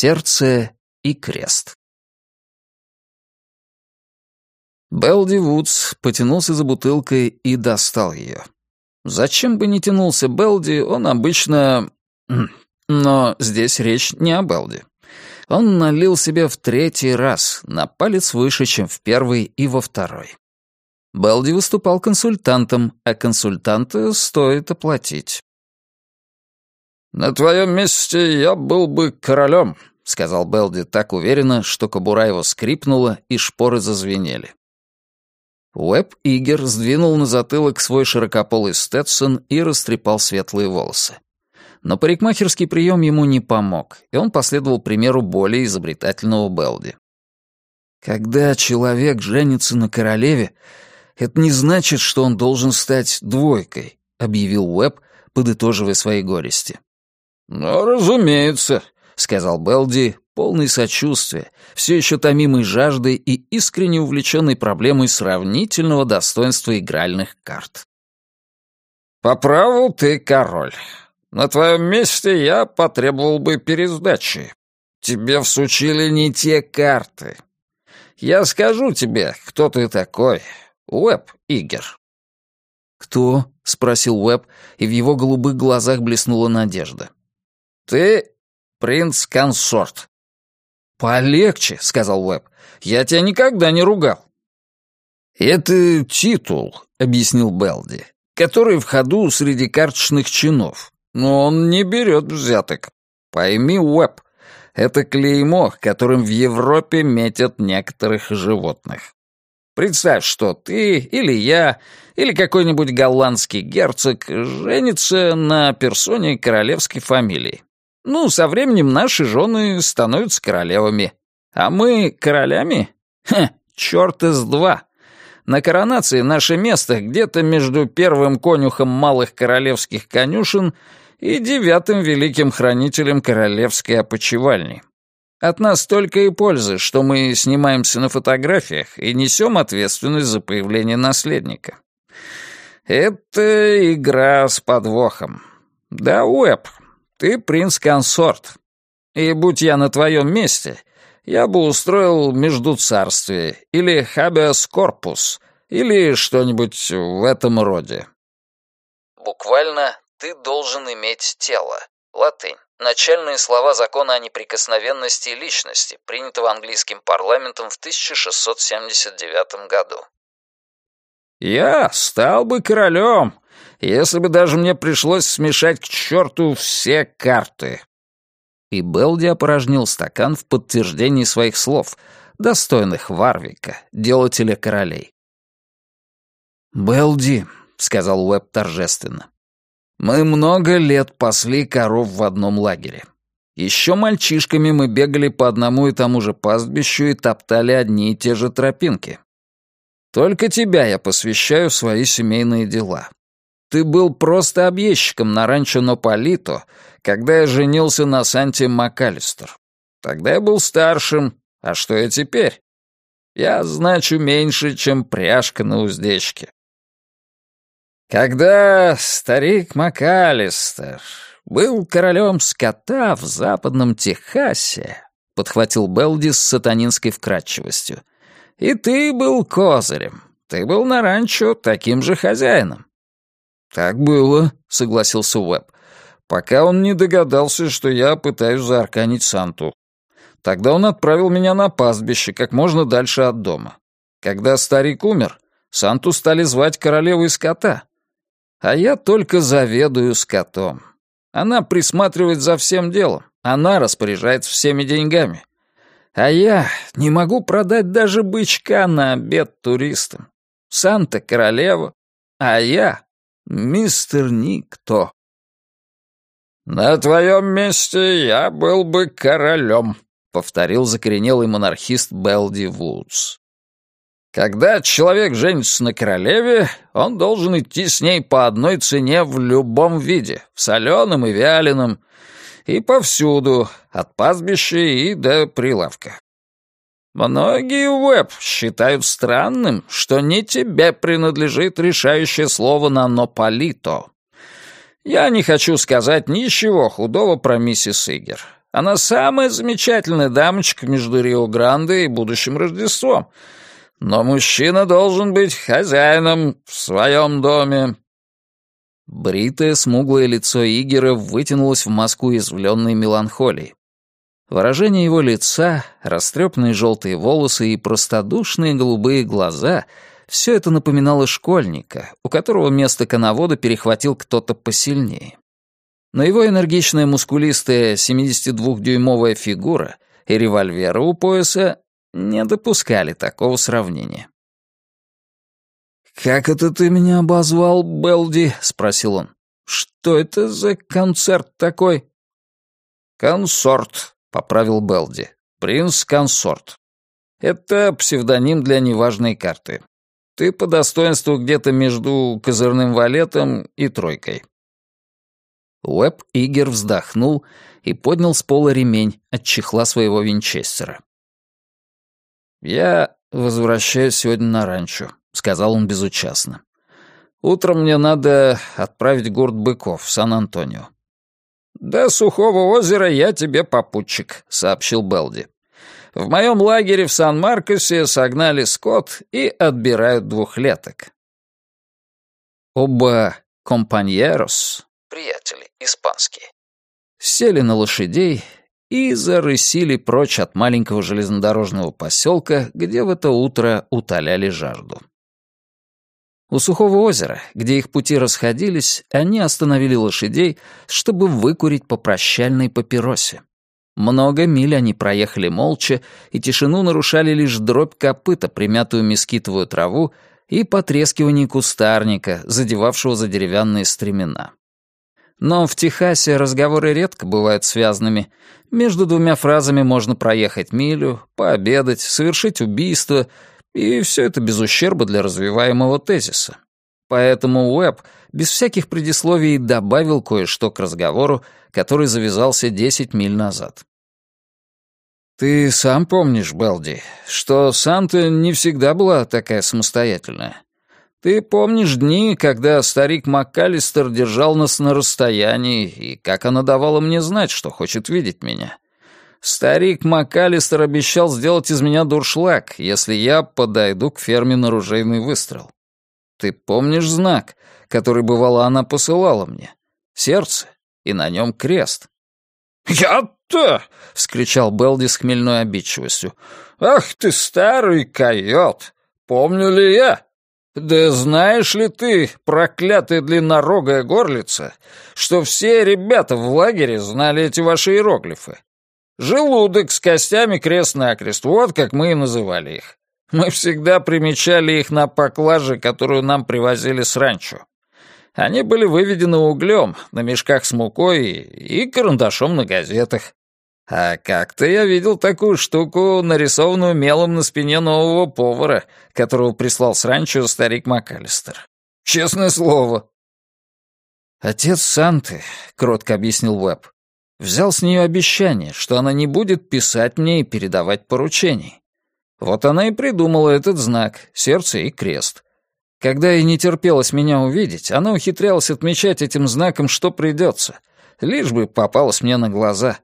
Сердце и крест. Белди Вудс потянулся за бутылкой и достал ее. Зачем бы не тянулся Белди, он обычно... Но здесь речь не о Белди. Он налил себе в третий раз, на палец выше, чем в первый и во второй. Белди выступал консультантом, а консультанта стоит оплатить. «На твоем месте я был бы королем», — сказал Белди так уверенно, что кобура его скрипнула и шпоры зазвенели. Уэб Игер сдвинул на затылок свой широкополый Стетсон и растрепал светлые волосы. Но парикмахерский прием ему не помог, и он последовал примеру более изобретательного Белди. «Когда человек женится на королеве, это не значит, что он должен стать двойкой», — объявил Уэб, подытоживая свои горести. «Ну, разумеется», — сказал Белди, полный сочувствия, все еще томимый жаждой и искренне увлеченный проблемой сравнительного достоинства игральных карт. «По праву ты король. На твоем месте я потребовал бы пересдачи. Тебе всучили не те карты. Я скажу тебе, кто ты такой. Уэб Игер». «Кто?» — спросил Уэб, и в его голубых глазах блеснула надежда. «Ты принц-консорт». «Полегче», — сказал Уэб. «Я тебя никогда не ругал». «Это титул», — объяснил Белди, «который в ходу среди карточных чинов. Но он не берет взяток. Пойми, Уэб, это клеймо, которым в Европе метят некоторых животных. Представь, что ты или я, или какой-нибудь голландский герцог женится на персоне королевской фамилии. Ну, со временем наши жены становятся королевами. А мы королями? Хе, черт из два. На коронации наше место где-то между первым конюхом малых королевских конюшен и девятым великим хранителем королевской опочивальни. От нас только и пользы, что мы снимаемся на фотографиях и несем ответственность за появление наследника. Это игра с подвохом. Да, Уэб, ты принц-консорт. И будь я на твоем месте, я бы устроил междуцарствие или хабиас корпус, или что-нибудь в этом роде. Буквально «ты должен иметь тело». Латынь. Начальные слова закона о неприкосновенности личности, принятого английским парламентом в 1679 году. «Я стал бы королем, если бы даже мне пришлось смешать к черту все карты». И Белди опорожнил стакан в подтверждении своих слов, достойных Варвика, делателя королей. «Белди», — сказал Уэб торжественно, — «мы много лет пасли коров в одном лагере. Еще мальчишками мы бегали по одному и тому же пастбищу и топтали одни и те же тропинки. Только тебя я посвящаю в свои семейные дела. Ты был просто объездчиком на ранчо Нополито, когда я женился на Санте МакАлистер. Тогда я был старшим, а что я теперь? Я значу меньше, чем пряжка на уздечке. Когда старик МакАлистер был королем скота в западном Техасе, подхватил Белди с сатанинской вкратчивостью, и ты был козырем, ты был на ранчо таким же хозяином. «Так было», — согласился Уэбб, «пока он не догадался, что я пытаюсь заарканить Санту. Тогда он отправил меня на пастбище, как можно дальше от дома. Когда старик умер, Санту стали звать королевой скота. А я только заведую скотом. Она присматривает за всем делом, она распоряжается всеми деньгами. А я не могу продать даже бычка на обед туристам. Санта — королева, а я мистер Никто». «На твоем месте я был бы королем», — повторил закоренелый монархист Белди Вудс. Когда человек женится на королеве, он должен идти с ней по одной цене в любом виде, в соленом и вяленом, и повсюду, от пастбища и до прилавка. Многие веб считают странным, что не тебе принадлежит решающее слово на «нополито». Я не хочу сказать ничего худого про миссис Игер. Она самая замечательная дамочка между Рио-Гранде и будущим Рождеством — но мужчина должен быть хозяином в своем доме». Бритое смуглое лицо Игера вытянулось в маску извленной меланхолии. Выражение его лица, растрепанные желтые волосы и простодушные голубые глаза — все это напоминало школьника, у которого место коновода перехватил кто-то посильнее. Но его энергичная мускулистая 72-дюймовая фигура и револьвера у пояса не допускали такого сравнения. «Как это ты меня обозвал, Белди?» — спросил он. «Что это за концерт такой?» «Консорт», — поправил Белди. «Принц-консорт. Это псевдоним для неважной карты. Ты по достоинству где-то между козырным валетом и тройкой». Уэб Игер вздохнул и поднял с пола ремень от чехла своего винчестера. «Я возвращаюсь сегодня на ранчо», — сказал он безучастно. «Утром мне надо отправить гурт быков в Сан-Антонио». «До Сухого озера я тебе попутчик», — сообщил Белди. «В моем лагере в Сан-Маркосе согнали скот и отбирают двухлеток». Оба компаньерос, приятели, испанские, сели на лошадей и зарысили прочь от маленького железнодорожного поселка, где в это утро утоляли жажду. У Сухого озера, где их пути расходились, они остановили лошадей, чтобы выкурить по прощальной папиросе. Много миль они проехали молча, и тишину нарушали лишь дробь копыта, примятую мескитовую траву, и потрескивание кустарника, задевавшего за деревянные стремена. Но в Техасе разговоры редко бывают связанными. Между двумя фразами можно проехать милю, пообедать, совершить убийство, и все это без ущерба для развиваемого тезиса. Поэтому Уэбб без всяких предисловий добавил кое-что к разговору, который завязался 10 миль назад. «Ты сам помнишь, Белди, что Санта не всегда была такая самостоятельная. Ты помнишь дни, когда старик МакКаллистер держал нас на расстоянии, и как она давала мне знать, что хочет видеть меня? Старик МакКаллистер обещал сделать из меня дуршлаг, если я подойду к ферме на ружейный выстрел. Ты помнишь знак, который, бывало, она посылала мне? Сердце, и на нем крест. «Я-то!» — вскричал Белди с хмельной обидчивостью. «Ах ты, старый койот! Помню ли я?» «Да знаешь ли ты, проклятая длиннорогая горлица, что все ребята в лагере знали эти ваши иероглифы? Желудок с костями крест-накрест, вот как мы и называли их. Мы всегда примечали их на поклаже, которую нам привозили с ранчо. Они были выведены углем, на мешках с мукой и карандашом на газетах. А как-то я видел такую штуку, нарисованную мелом на спине нового повара, которого прислал с ранчо старик МакАлистер. Честное слово. «Отец Санты», — кротко объяснил Уэбб, взял с нее обещание, что она не будет писать мне и передавать поручений. Вот она и придумала этот знак — сердце и крест. Когда ей не терпелось меня увидеть, она ухитрялась отмечать этим знаком, что придется, лишь бы попалась мне на глаза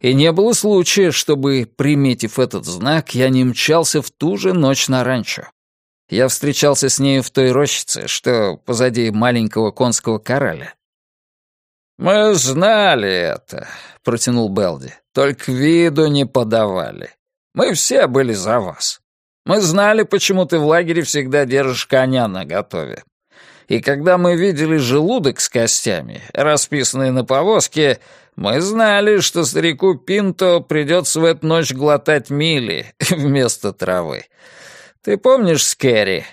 и не было случая, чтобы, приметив этот знак, я не мчался в ту же ночь на ранчо. Я встречался с нею в той рощице, что позади маленького конского кораля. «Мы знали это», — протянул Белди, — «только виду не подавали. Мы все были за вас. Мы знали, почему ты в лагере всегда держишь коня наготове. И когда мы видели желудок с костями, расписанный на повозке, мы знали, что старику Пинто придется в эту ночь глотать мили вместо травы. Ты помнишь Скерри,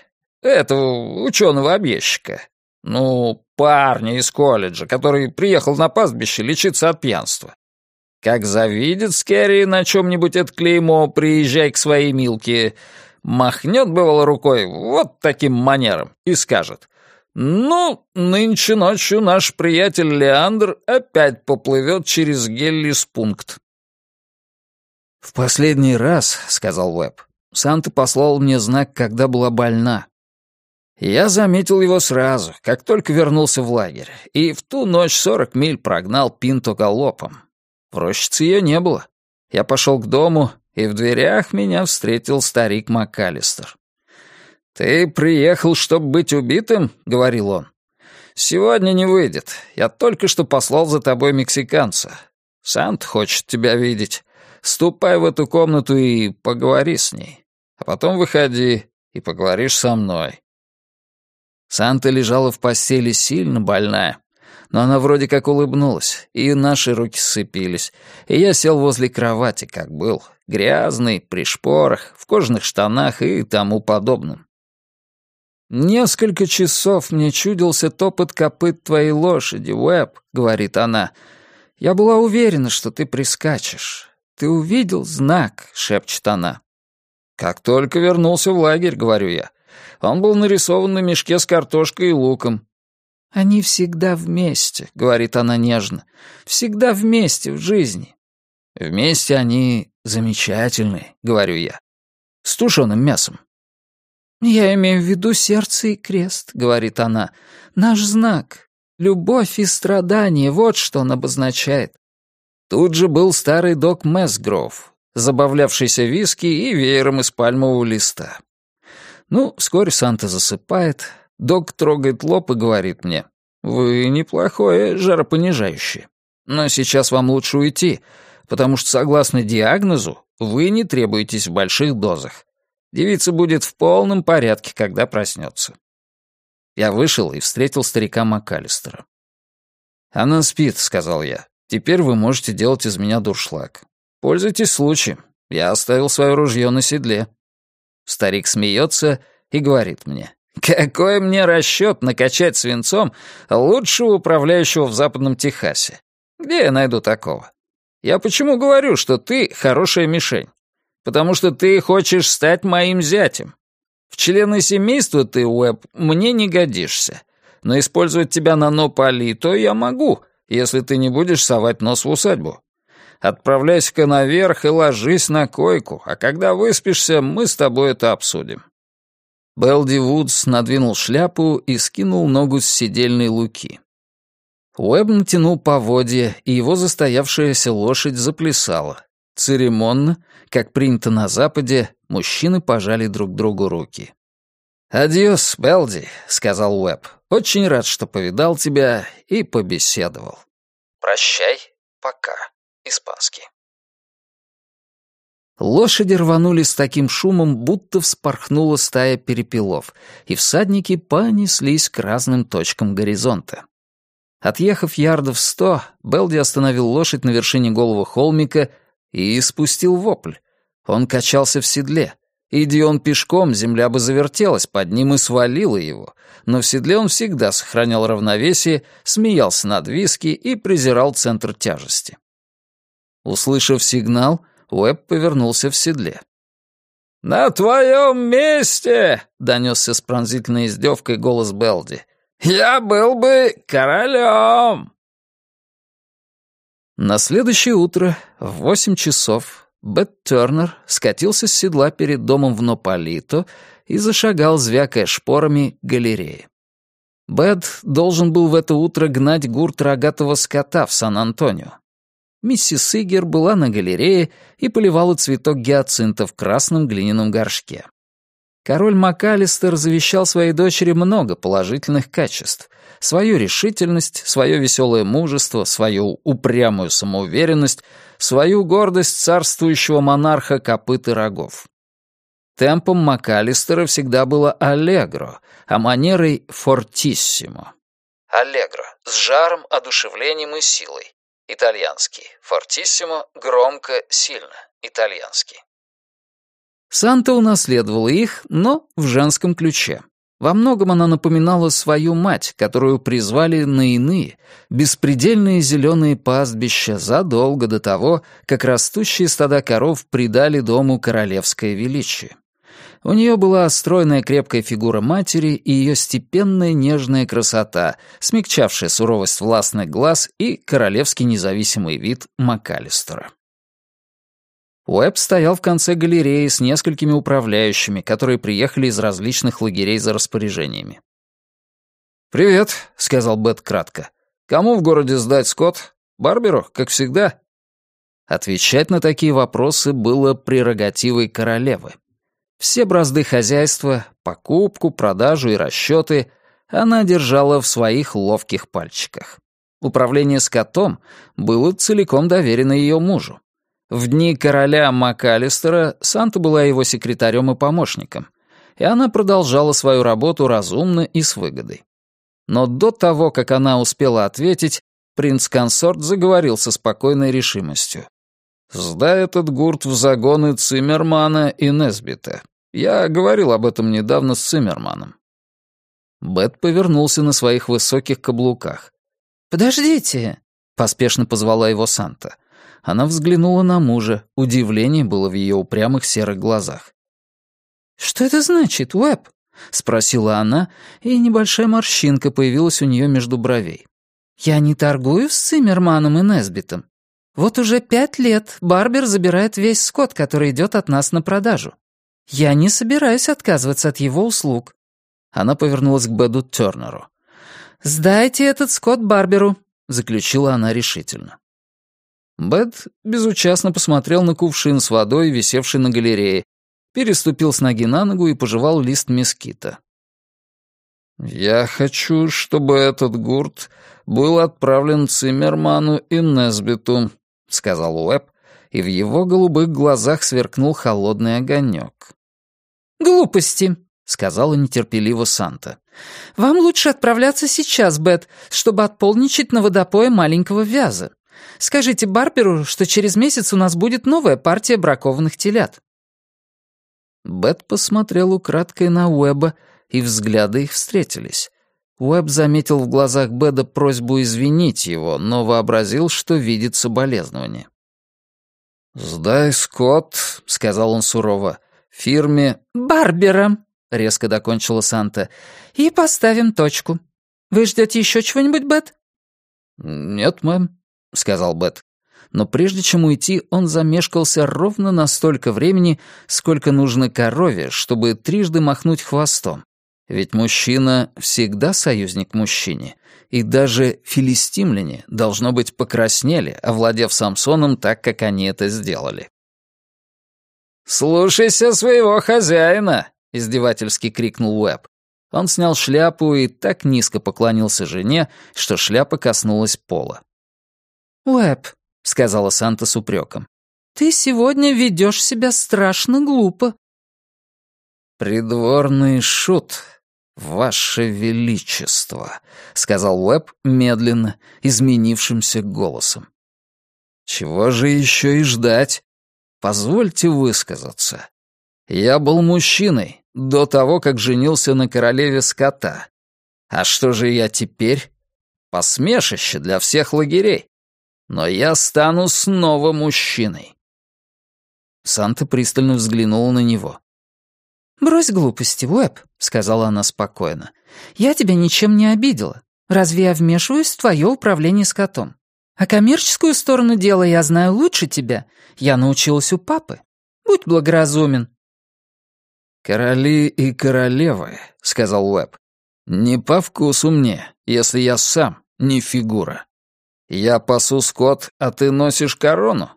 этого ученого-объездчика? Ну, парня из колледжа, который приехал на пастбище лечиться от пьянства. Как завидит Скерри на чем-нибудь это клеймо «Приезжай к своей Милке», махнет, бывало, рукой вот таким манером и скажет «Ну, нынче ночью наш приятель Леандр опять поплывет через Геллис-пункт». «В последний раз, — сказал Уэбб, — Санта послал мне знак, когда была больна. Я заметил его сразу, как только вернулся в лагерь, и в ту ночь сорок миль прогнал Пинто галопом. В рощице ее не было. Я пошел к дому, и в дверях меня встретил старик МакАлистер. «Ты приехал, чтобы быть убитым?» — говорил он. «Сегодня не выйдет. Я только что послал за тобой мексиканца. Сант хочет тебя видеть. Ступай в эту комнату и поговори с ней. А потом выходи и поговоришь со мной. Санта лежала в постели сильно больная, но она вроде как улыбнулась, и наши руки сцепились, и я сел возле кровати, как был, грязный, при шпорах, в кожаных штанах и тому подобном. «Несколько часов мне чудился топот копыт твоей лошади, Уэб», — говорит она. «Я была уверена, что ты прискачешь. Ты увидел знак?» — шепчет она. «Как только вернулся в лагерь», — говорю я. Он был нарисован на мешке с картошкой и луком. «Они всегда вместе», — говорит она нежно. «Всегда вместе в жизни». «Вместе они замечательные», — говорю я. «С тушеным мясом». «Я имею в виду сердце и крест», — говорит она. «Наш знак. Любовь и страдание — вот что он обозначает». Тут же был старый док Месгров, забавлявшийся виски и веером из пальмового листа. Ну, вскоре Санта засыпает, док трогает лоб и говорит мне, «Вы неплохое жаропонижающее. Но сейчас вам лучше уйти, потому что, согласно диагнозу, вы не требуетесь в больших дозах. Девица будет в полном порядке, когда проснется». Я вышел и встретил старика МакАлистера. «Она спит», — сказал я. «Теперь вы можете делать из меня дуршлаг. Пользуйтесь случаем. Я оставил свое ружье на седле». Старик смеется и говорит мне, «Какой мне расчет накачать свинцом лучшего управляющего в Западном Техасе? Где я найду такого? Я почему говорю, что ты хорошая мишень? Потому что ты хочешь стать моим зятем. В члены семейства ты, Уэб, мне не годишься. Но использовать тебя на Нополито я могу, если ты не будешь совать нос в усадьбу. Отправляйся-ка наверх и ложись на койку, а когда выспишься, мы с тобой это обсудим». Белди Вудс надвинул шляпу и скинул ногу с седельной луки. Уэб натянул поводья, и его застоявшаяся лошадь заплясала. Церемонно, как принято на Западе, мужчины пожали друг другу руки. «Адьос, Белди», — сказал Уэб. «Очень рад, что повидал тебя и побеседовал». «Прощай, пока» испанский. Лошади рванули с таким шумом, будто вспорхнула стая перепелов, и всадники понеслись к разным точкам горизонта. Отъехав ярдов сто, Белди остановил лошадь на вершине голого холмика и спустил вопль. Он качался в седле. Иди он пешком, земля бы завертелась под ним и свалила его, но в седле он всегда сохранял равновесие, смеялся над виски и презирал центр тяжести. Услышав сигнал, Уэбб повернулся в седле. «На твоем месте!» — донесся с пронзительной издевкой голос Белди. «Я был бы королем!» На следующее утро в восемь часов Бет Тернер скатился с седла перед домом в Нополито и зашагал, звякая шпорами, к галерее. Бет должен был в это утро гнать гурт рогатого скота в Сан-Антонио. Миссис Игер была на галерее и поливала цветок гиацинта в красном глиняном горшке. Король МакАлистер завещал своей дочери много положительных качеств. Свою решительность, свое веселое мужество, свою упрямую самоуверенность, свою гордость царствующего монарха копыт и рогов. Темпом МакАлистера всегда было аллегро, а манерой фортиссимо. Аллегро — с жаром, одушевлением и силой. Итальянский. Фортиссимо, громко, сильно. Итальянский. Санта унаследовала их, но в женском ключе. Во многом она напоминала свою мать, которую призвали на иные, беспредельные зеленые пастбища задолго до того, как растущие стада коров придали дому королевское величие. У нее была стройная крепкая фигура матери и ее степенная нежная красота, смягчавшая суровость властных глаз и королевский независимый вид МакАлистера. Уэбб стоял в конце галереи с несколькими управляющими, которые приехали из различных лагерей за распоряжениями. «Привет», — сказал Бет кратко. «Кому в городе сдать скот? Барберу, как всегда?» Отвечать на такие вопросы было прерогативой королевы. Все бразды хозяйства, покупку, продажу и расчеты она держала в своих ловких пальчиках. Управление скотом было целиком доверено ее мужу. В дни короля МакАлистера Санта была его секретарем и помощником, и она продолжала свою работу разумно и с выгодой. Но до того, как она успела ответить, принц-консорт заговорил со спокойной решимостью. «Сдай этот гурт в загоны Циммермана и Несбита. Я говорил об этом недавно с Циммерманом». Бет повернулся на своих высоких каблуках. «Подождите!» — поспешно позвала его Санта. Она взглянула на мужа, удивление было в ее упрямых серых глазах. «Что это значит, Уэб?» — спросила она, и небольшая морщинка появилась у нее между бровей. «Я не торгую с Циммерманом и Несбитом. Вот уже пять лет Барбер забирает весь скот, который идет от нас на продажу. Я не собираюсь отказываться от его услуг». Она повернулась к Беду Тернеру. «Сдайте этот скот Барберу», — заключила она решительно. Бет безучастно посмотрел на кувшин с водой, висевший на галерее, переступил с ноги на ногу и пожевал лист мескита. «Я хочу, чтобы этот гурт был отправлен Циммерману и Несбиту», — сказал Уэбб, и в его голубых глазах сверкнул холодный огонек. «Глупости», — сказала нетерпеливо Санта. «Вам лучше отправляться сейчас, Бет, чтобы отполничать на водопое маленького вяза. Скажите Барберу, что через месяц у нас будет новая партия бракованных телят». Бет посмотрел украдкой на Уэба, и взгляды их встретились. Уэб заметил в глазах Беда просьбу извинить его, но вообразил, что видит соболезнование. «Сдай, Скотт», — сказал он сурово, — «фирме...» «Барбера», — резко докончила Санта, — «и поставим точку. Вы ждете еще чего-нибудь, Бет?» «Нет, мэм», — сказал Бет. Но прежде чем уйти, он замешкался ровно на столько времени, сколько нужно корове, чтобы трижды махнуть хвостом. Ведь мужчина всегда союзник мужчине, и даже филистимляне, должно быть, покраснели, овладев Самсоном так, как они это сделали. «Слушайся своего хозяина!» — издевательски крикнул Уэб. Он снял шляпу и так низко поклонился жене, что шляпа коснулась пола. «Уэб», — сказала Санта с упреком, — «ты сегодня ведешь себя страшно глупо». «Придворный шут, ваше величество», — сказал Уэб медленно, изменившимся голосом. «Чего же еще и ждать? Позвольте высказаться. Я был мужчиной до того, как женился на королеве скота. А что же я теперь? Посмешище для всех лагерей но я стану снова мужчиной». Санта пристально взглянула на него. «Брось глупости, Уэб», — сказала она спокойно. «Я тебя ничем не обидела. Разве я вмешиваюсь в твое управление скотом? А коммерческую сторону дела я знаю лучше тебя. Я научилась у папы. Будь благоразумен». «Короли и королевы», — сказал Уэб. «Не по вкусу мне, если я сам не фигура». Я пасу скот, а ты носишь корону?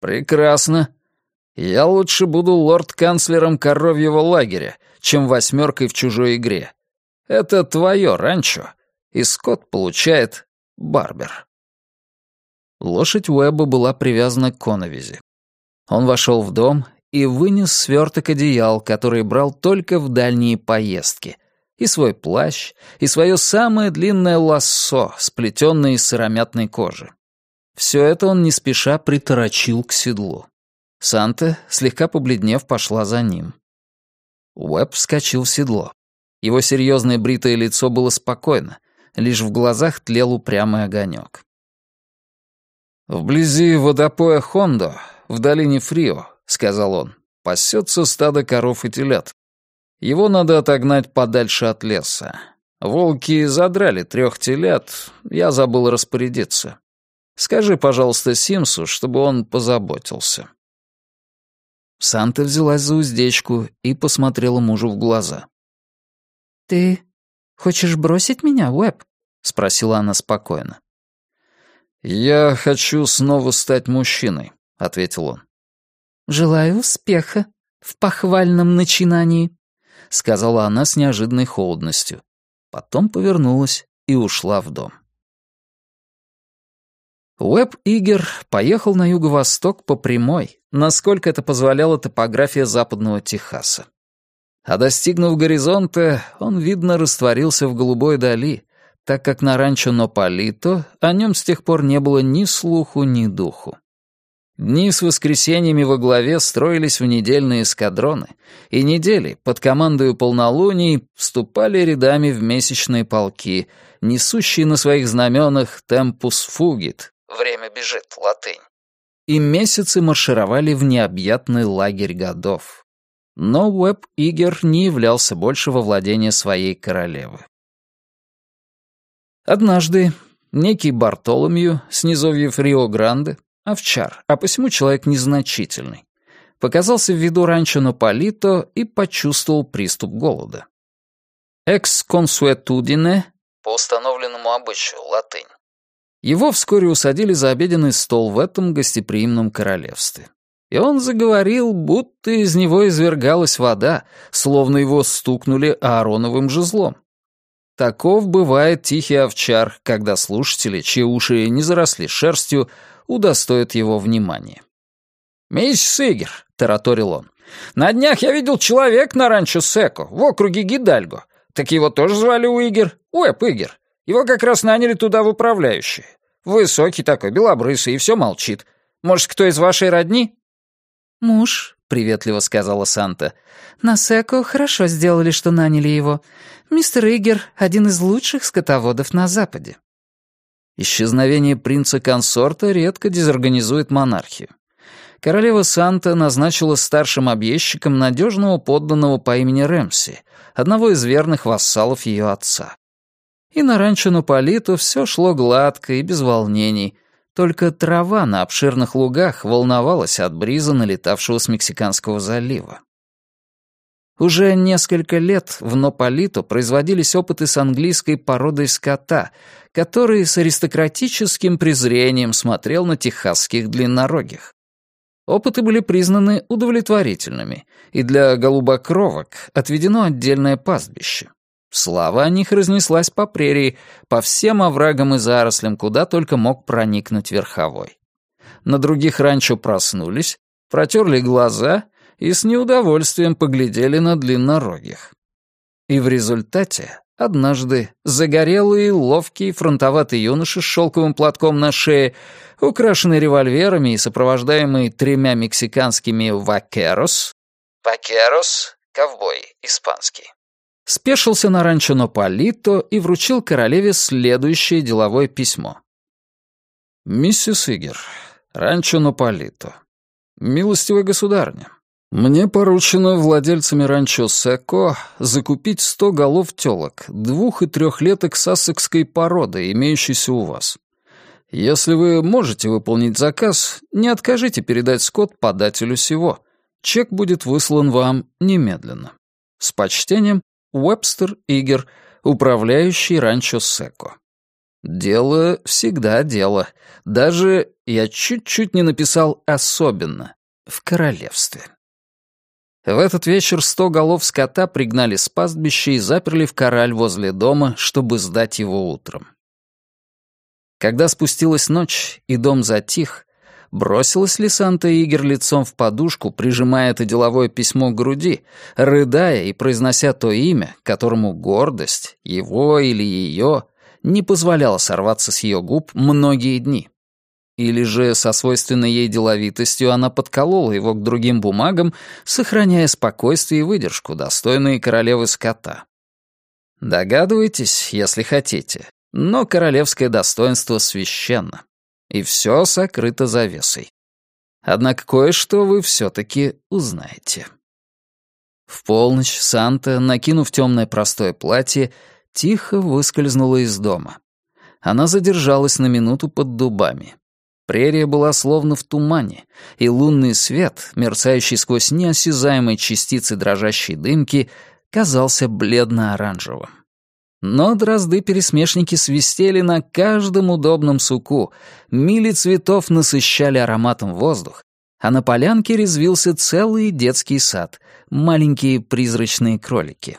Прекрасно. Я лучше буду лорд-канцлером коровьего лагеря, чем восьмеркой в чужой игре. Это твое ранчо, и скот получает барбер. Лошадь Уэба была привязана к коновизе. Он вошел в дом и вынес сверток одеял, который брал только в дальние поездки — и свой плащ, и свое самое длинное лассо, сплетенное из сыромятной кожи. Все это он не спеша приторочил к седлу. Санта, слегка побледнев, пошла за ним. Уэб вскочил в седло. Его серьезное бритое лицо было спокойно, лишь в глазах тлел упрямый огонек. «Вблизи водопоя Хондо, в долине Фрио», — сказал он, — «пасется стадо коров и телят. Его надо отогнать подальше от леса. Волки задрали трех телят, я забыл распорядиться. Скажи, пожалуйста, Симсу, чтобы он позаботился». Санта взялась за уздечку и посмотрела мужу в глаза. «Ты хочешь бросить меня, Уэб?» — спросила она спокойно. «Я хочу снова стать мужчиной», — ответил он. «Желаю успеха в похвальном начинании», — сказала она с неожиданной холодностью. Потом повернулась и ушла в дом. Уэб Игер поехал на юго-восток по прямой, насколько это позволяла топография западного Техаса. А достигнув горизонта, он, видно, растворился в голубой дали, так как на ранчо Нополито о нем с тех пор не было ни слуху, ни духу. Дни с воскресеньями во главе строились в недельные эскадроны, и недели под командою полнолуний вступали рядами в месячные полки, несущие на своих знаменах «темпус фугит» — «время бежит» — латынь. И месяцы маршировали в необъятный лагерь годов. Но Уэб Игер не являлся больше во владение своей королевы. Однажды некий Бартоломью с низовьев Рио-Гранде овчар, а посему человек незначительный, показался в виду ранчо Нополито и почувствовал приступ голода. «Экс консуэтудине» по установленному обычаю, латынь. Его вскоре усадили за обеденный стол в этом гостеприимном королевстве. И он заговорил, будто из него извергалась вода, словно его стукнули аароновым жезлом. Таков бывает тихий овчар, когда слушатели, чьи уши не заросли шерстью, удостоят его внимания. «Миссис Игер», — тараторил он, — «на днях я видел человек на ранчо Секо, в округе Гидальго. Так его тоже звали Уигер, Уэб Игер. Его как раз наняли туда в управляющие. Высокий такой, белобрысый, и все молчит. Может, кто из вашей родни?» «Муж», — приветливо сказала Санта. «На Секо хорошо сделали, что наняли его. Мистер Игер — один из лучших скотоводов на Западе». Исчезновение принца-консорта редко дезорганизует монархию. Королева Санта назначила старшим объездчиком надежного подданного по имени Рэмси, одного из верных вассалов ее отца. И на ранчо Наполиту все шло гладко и без волнений, только трава на обширных лугах волновалась от бриза, налетавшего с Мексиканского залива. Уже несколько лет в Нополито производились опыты с английской породой скота, который с аристократическим презрением смотрел на техасских длиннорогих. Опыты были признаны удовлетворительными, и для голубокровок отведено отдельное пастбище. Слава о них разнеслась по прерии, по всем оврагам и зарослям, куда только мог проникнуть верховой. На других ранчо проснулись, протерли глаза и с неудовольствием поглядели на длиннорогих. И в результате однажды загорелый, ловкий, фронтоватый юноша с шелковым платком на шее, украшенный револьверами и сопровождаемый тремя мексиканскими «вакерос» «вакерос» — ковбой, испанский спешился на ранчо Нополито и вручил королеве следующее деловое письмо. «Миссис Игер, ранчо Нополито. Милостивая государня, мне поручено владельцами ранчо Секо закупить сто голов телок, двух- и трехлеток сассекской породы, имеющейся у вас. Если вы можете выполнить заказ, не откажите передать скот подателю сего. Чек будет выслан вам немедленно. С почтением, Уэбстер Игер, управляющий ранчо Секо. Дело всегда дело. Даже я чуть-чуть не написал «особенно» в королевстве. В этот вечер сто голов скота пригнали с пастбища и заперли в кораль возле дома, чтобы сдать его утром. Когда спустилась ночь и дом затих, бросилась ли Санта Игер лицом в подушку, прижимая это деловое письмо к груди, рыдая и произнося то имя, которому гордость, его или ее, не позволяла сорваться с ее губ многие дни. Или же со свойственной ей деловитостью она подколола его к другим бумагам, сохраняя спокойствие и выдержку, достойные королевы скота. Догадывайтесь, если хотите, но королевское достоинство священно, и все сокрыто завесой. Однако кое-что вы все-таки узнаете. В полночь Санта, накинув темное простое платье, тихо выскользнула из дома. Она задержалась на минуту под дубами. Прерия была словно в тумане, и лунный свет, мерцающий сквозь неосязаемые частицы дрожащей дымки, казался бледно-оранжевым. Но дрозды-пересмешники свистели на каждом удобном суку, мили цветов насыщали ароматом воздух, а на полянке резвился целый детский сад, маленькие призрачные кролики.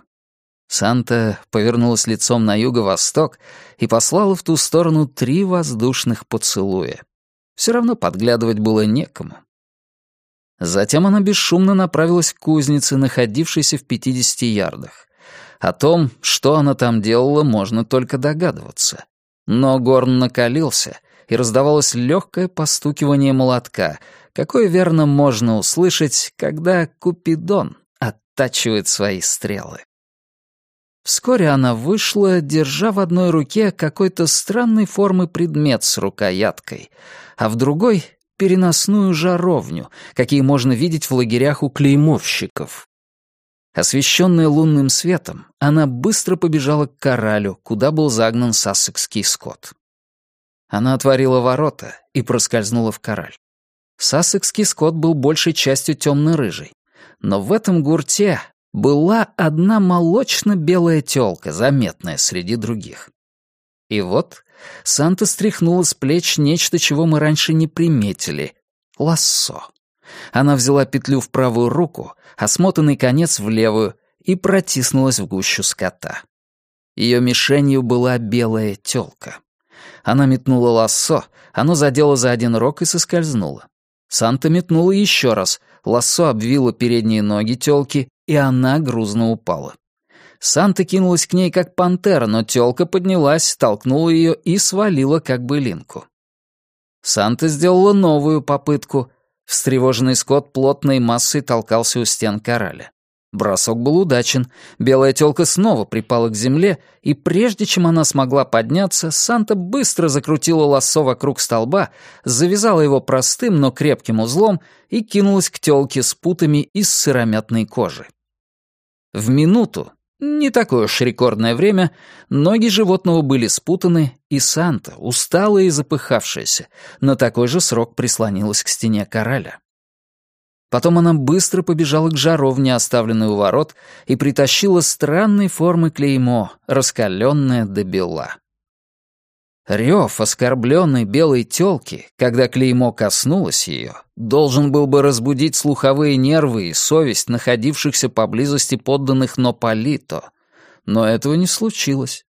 Санта повернулась лицом на юго-восток и послала в ту сторону три воздушных поцелуя. Все равно подглядывать было некому. Затем она бесшумно направилась к кузнице, находившейся в 50 ярдах. О том, что она там делала, можно только догадываться. Но горн накалился, и раздавалось легкое постукивание молотка, какое верно можно услышать, когда Купидон оттачивает свои стрелы. Вскоре она вышла, держа в одной руке какой-то странной формы предмет с рукояткой, а в другой — переносную жаровню, какие можно видеть в лагерях у клеймовщиков. Освещенная лунным светом, она быстро побежала к коралю, куда был загнан сассекский скот. Она отворила ворота и проскользнула в кораль. Сассекский скот был большей частью темно-рыжий, но в этом гурте была одна молочно-белая тёлка, заметная среди других. И вот Санта стряхнула с плеч нечто, чего мы раньше не приметили — лассо. Она взяла петлю в правую руку, а смотанный конец в левую, и протиснулась в гущу скота. Ее мишенью была белая тёлка. Она метнула лассо, оно задело за один рог и соскользнуло. Санта метнула еще раз, лассо обвило передние ноги тёлки, и она грузно упала. Санта кинулась к ней как пантера, но тёлка поднялась, толкнула ее и свалила как былинку. Санта сделала новую попытку, Встревоженный скот плотной массой толкался у стен кораля. Бросок был удачен. Белая тёлка снова припала к земле, и прежде чем она смогла подняться, Санта быстро закрутила лассо вокруг столба, завязала его простым, но крепким узлом и кинулась к тёлке с путами из сыромятной кожи. В минуту не такое уж рекордное время, ноги животного были спутаны, и Санта, усталая и запыхавшаяся, на такой же срок прислонилась к стене короля. Потом она быстро побежала к жаровне, оставленной у ворот, и притащила странной формы клеймо, раскаленное до бела. Рев оскорбленной белой тёлки, когда клеймо коснулось ее, должен был бы разбудить слуховые нервы и совесть находившихся поблизости подданных Нополито. Но этого не случилось.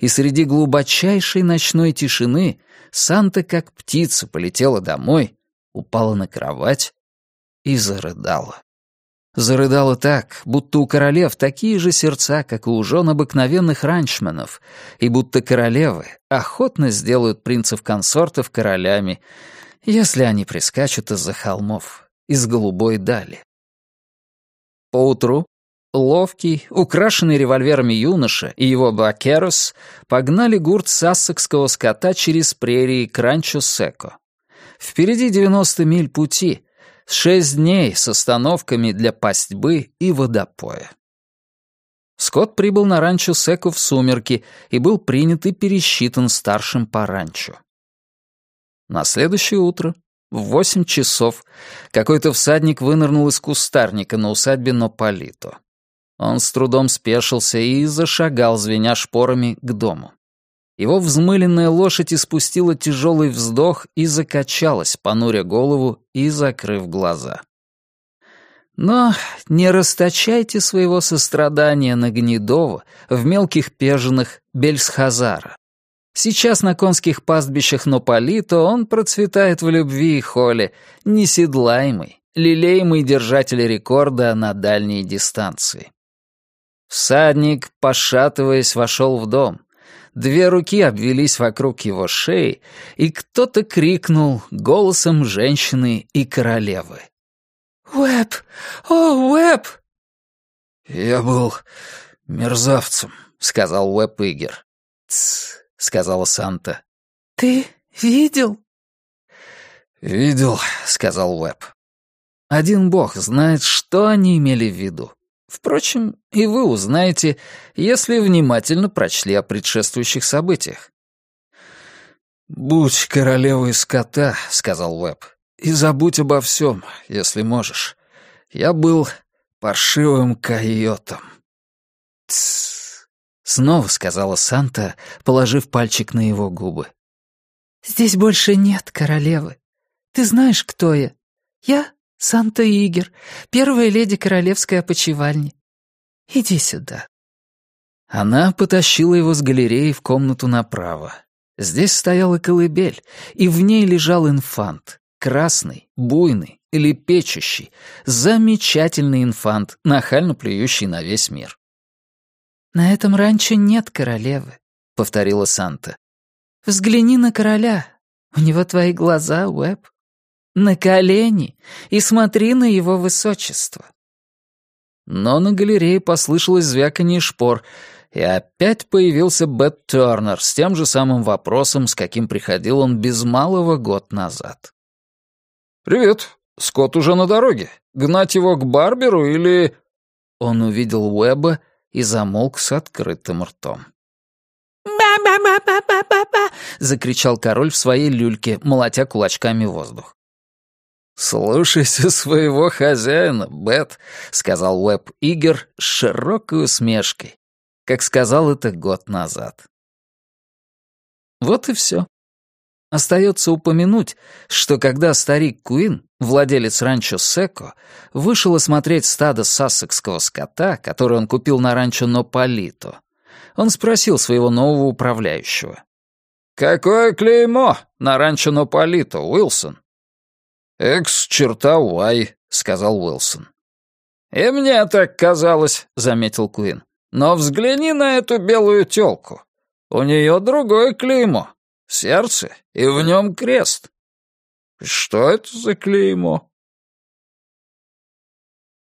И среди глубочайшей ночной тишины Санта, как птица, полетела домой, упала на кровать и зарыдала. Зарыдала так, будто у королев такие же сердца, как и у жен обыкновенных ранчменов, и будто королевы охотно сделают принцев-консортов королями, если они прискачут из-за холмов, из голубой дали. Поутру ловкий, украшенный револьверами юноша и его бакерос погнали гурт сассекского скота через прерии к ранчо Секо. Впереди 90 миль пути, Шесть дней с остановками для пастьбы и водопоя. Скотт прибыл на ранчо Секу в сумерки и был принят и пересчитан старшим по ранчо. На следующее утро, в восемь часов, какой-то всадник вынырнул из кустарника на усадьбе Нополито. Он с трудом спешился и зашагал, звеня шпорами, к дому. Его взмыленная лошадь испустила тяжелый вздох и закачалась, понуря голову и закрыв глаза. Но не расточайте своего сострадания на Гнедова в мелких пежинах Бельсхазара. Сейчас на конских пастбищах Нополито он процветает в любви и холе, неседлаемый, лелеемый держатель рекорда на дальней дистанции. Всадник, пошатываясь, вошел в дом. Две руки обвелись вокруг его шеи, и кто-то крикнул голосом женщины и королевы. «Уэб! О, Уэб!» «Я был мерзавцем», — сказал Уэб Игер. «Тсс», — сказала Санта. «Ты видел?» «Видел», — сказал Уэб. Один бог знает, что они имели в виду. Впрочем, и вы узнаете, если внимательно прочли о предшествующих событиях. «Будь королевой скота», — сказал Уэбб, — «и забудь обо всем, если можешь. Я был паршивым койотом». «Тссс», — снова сказала Санта, положив пальчик на его губы. «Здесь больше нет королевы. Ты знаешь, кто я? Я Санта Игер, первая леди королевской опочивальни. Иди сюда». Она потащила его с галереи в комнату направо. Здесь стояла колыбель, и в ней лежал инфант. Красный, буйный, лепечущий, замечательный инфант, нахально плюющий на весь мир. «На этом ранчо нет королевы», — повторила Санта. «Взгляни на короля. У него твои глаза, Уэб. На колени и смотри на его высочество». Но на галерее послышалось звяканье шпор, и опять появился Бет Тернер с тем же самым вопросом, с каким приходил он без малого год назад. «Привет. Скотт уже на дороге. Гнать его к Барберу или...» Он увидел Уэба и замолк с открытым ртом. «Ба-ба-ба-ба-ба-ба!» — закричал король в своей люльке, молотя кулачками воздух. «Слушайся своего хозяина, Бет», — сказал Уэб Игер с широкой усмешкой, как сказал это год назад. Вот и все. Остается упомянуть, что когда старик Куин, владелец ранчо Секо, вышел осмотреть стадо сассекского скота, который он купил на ранчо Нополито, он спросил своего нового управляющего. «Какое клеймо на ранчо Нополито, Уилсон?» «Экс-черта Уай», — сказал Уилсон. «И мне так казалось», — заметил Куин. Но взгляни на эту белую тёлку. У неё другое клеймо. Сердце, и в нём крест. Что это за клеймо?